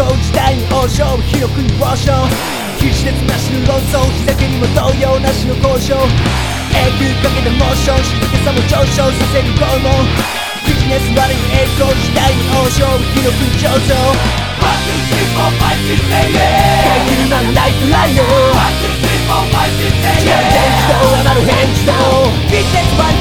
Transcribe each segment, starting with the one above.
栄光時代に王将広くに王将必死でなしの論争日酒にも動揺なしの交渉永久かけたモーション静けさも上昇させる拷問ビジネス悪い栄光時代に王将広くに上昇 One, two, three, four, five, six, eight, eight. 限りなライフラインを One, two, three, four, five, six, eight, 違う eight. 電気と上がる返事とビジネス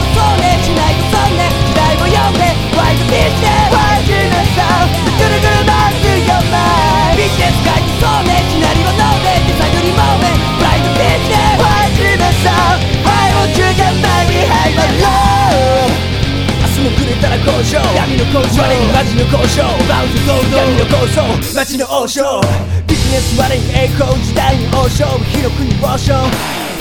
闇の交渉。我にマジの交渉。バウンドゴールド闇の構想街の王将。ビジネス我に栄光時代に王将。広くに王将。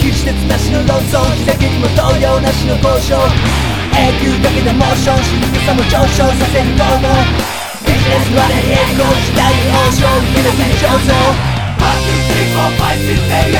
必死でなしの論争。日だけにも動揺なしの交渉。永久かけたモーション。静けさも上昇させる拷問ビジネス我に栄光時代に王将。広くに上昇 One, two, three, four, five, six, eight,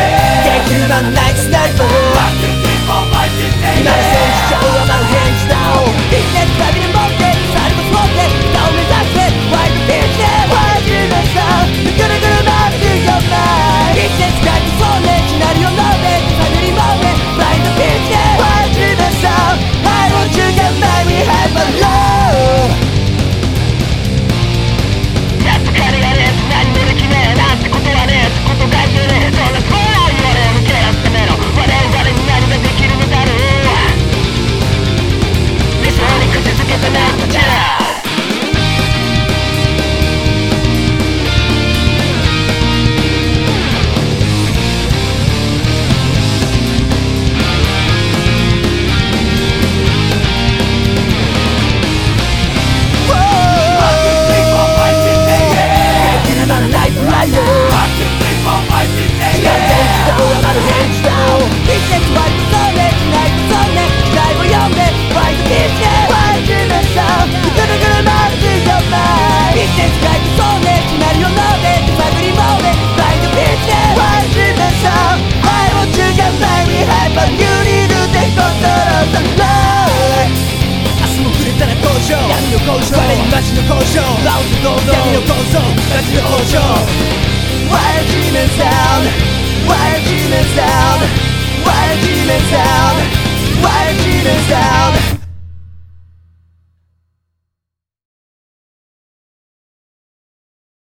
渉ラウンドゴールド闇の構想街の交渉 Wild demon sound Wild demon sound Wild demon sound Wild demon sound